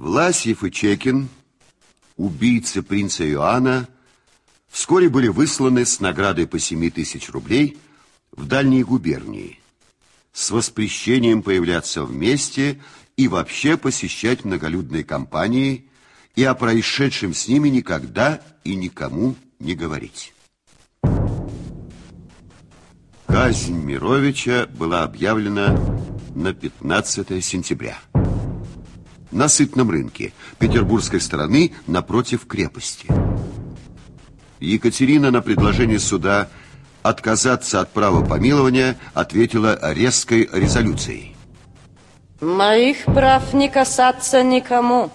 Власьев и Чекин, убийцы принца Иоанна, вскоре были высланы с наградой по 7 тысяч рублей в дальние губернии с воспрещением появляться вместе и вообще посещать многолюдные компании и о происшедшем с ними никогда и никому не говорить. Казнь Мировича была объявлена на 15 сентября на сытном рынке петербургской стороны напротив крепости. Екатерина на предложение суда отказаться от права помилования ответила резкой резолюцией. Моих прав не касаться никому.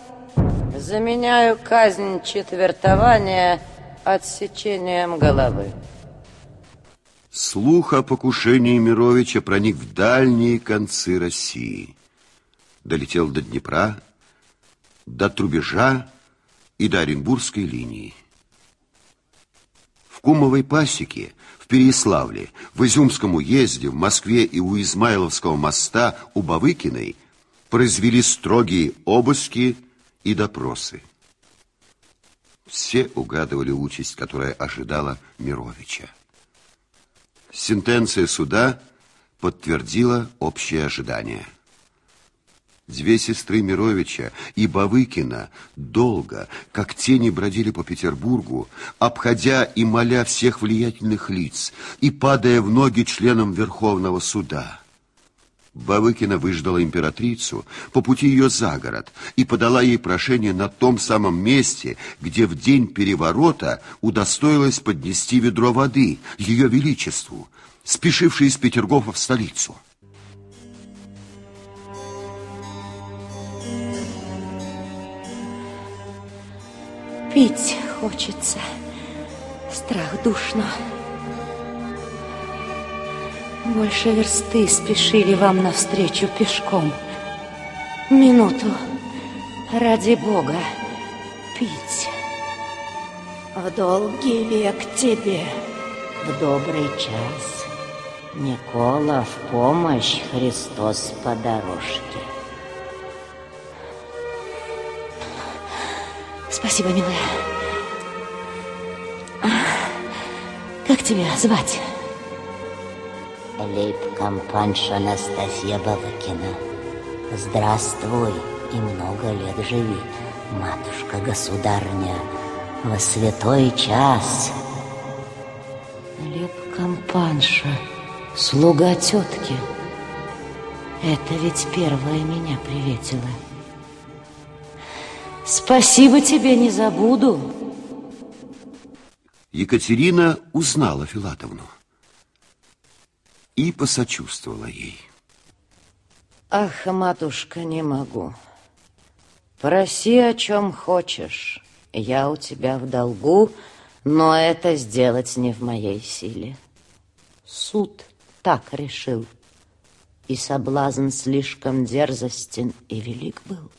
Заменяю казнь четвертования отсечением головы. Слух о покушении Мировича проник в дальние концы России. Долетел до Днепра, до Трубежа и до Оренбургской линии. В Кумовой пасеке, в Переяславле, в Изюмском уезде, в Москве и у Измайловского моста у Бавыкиной произвели строгие обыски и допросы. Все угадывали участь, которая ожидала Мировича. Сентенция суда подтвердила общее ожидание. Две сестры Мировича и Бавыкина долго, как тени, бродили по Петербургу, обходя и моля всех влиятельных лиц и падая в ноги членам Верховного суда. Бавыкина выждала императрицу по пути ее за город и подала ей прошение на том самом месте, где в день переворота удостоилась поднести ведро воды ее величеству, спешившей из Петергофа в столицу. Пить хочется. Страх душно. Больше версты спешили вам навстречу пешком. Минуту. Ради Бога. Пить. В долгий век тебе, в добрый час. Никола в помощь, Христос по дорожке. Спасибо, милая. Как тебя звать? Лейб-компанша Анастасия Бавыкина. Здравствуй и много лет живи, матушка-государня, во святой час. Лейб-компанша, слуга тетки. Это ведь первая меня приветила. Спасибо тебе, не забуду. Екатерина узнала Филатовну и посочувствовала ей. Ах, матушка, не могу. Проси, о чем хочешь. Я у тебя в долгу, но это сделать не в моей силе. Суд так решил, и соблазн слишком дерзостен и велик был.